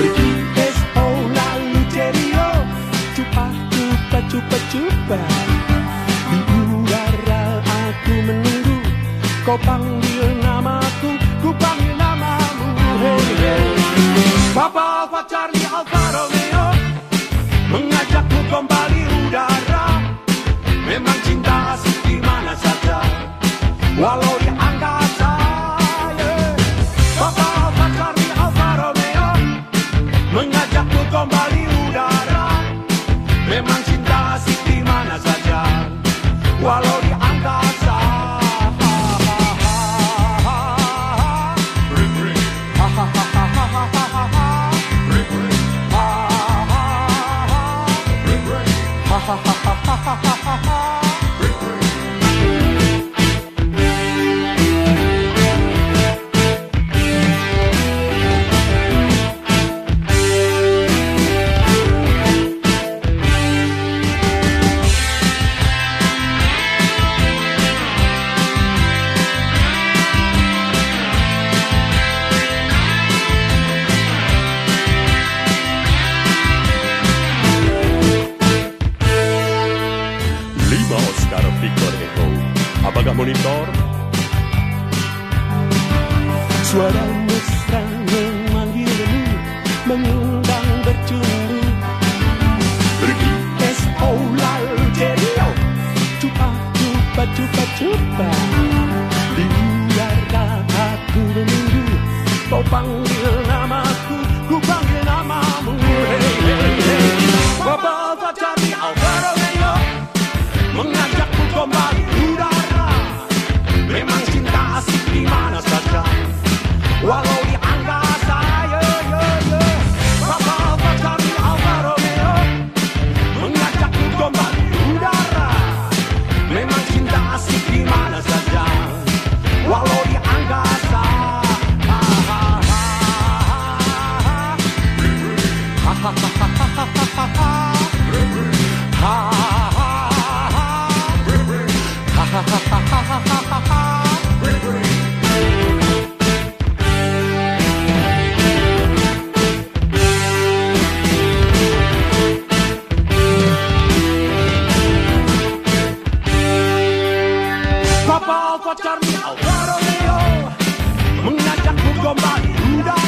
pergi. Di udara aku menunggu. Kau mengajakku kembali udara. Memang apaga monitor? Suara mesra memanggilmu Mengundang bercumbu. Pergi esok lalu jadi Cupa, cupa, cupa, cupa Biarlah aku menunggu. Kau panggil kau pacarnya Alvaro Leo Mengajakku kembali Udah